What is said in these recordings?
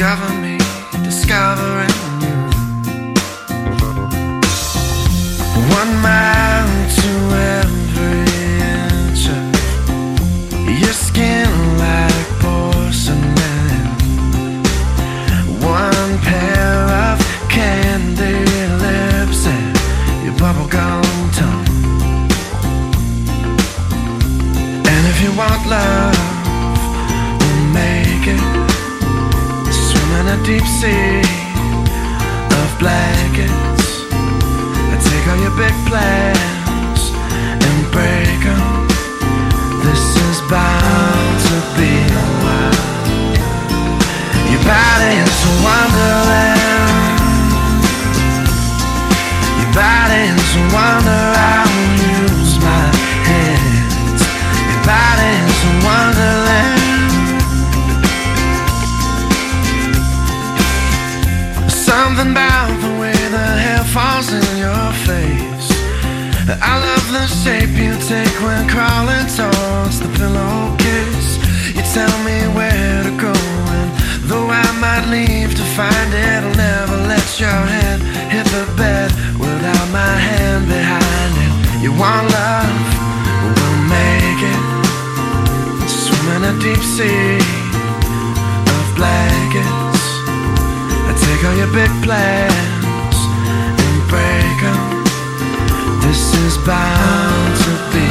Discover me, discovering you. One mile to every inch of your skin like porcelain. One pair of candy lips and your bubblegum tongue. And if you want love. Deep sea of blankets. I take all your big plans and break 'em. This is bound to be a while. Your body is a wonderland. Your body is a wonder. I love the shape you take when crawling towards the pillowcase. You tell me where to go, and though I might leave to find it, I'll never let your head hit the bed without my hand behind it. You want love? We'll make it. Swim in a deep sea of blankets. I take all your big plans is bound to be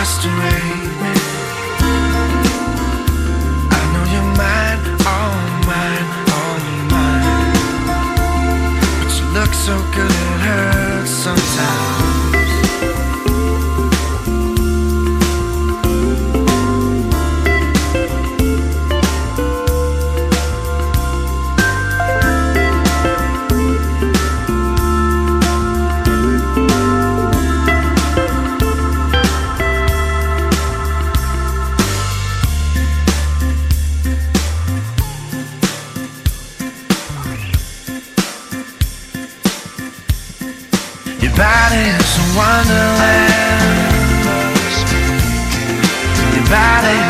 You frustrate Your body's a wonderland. Your body.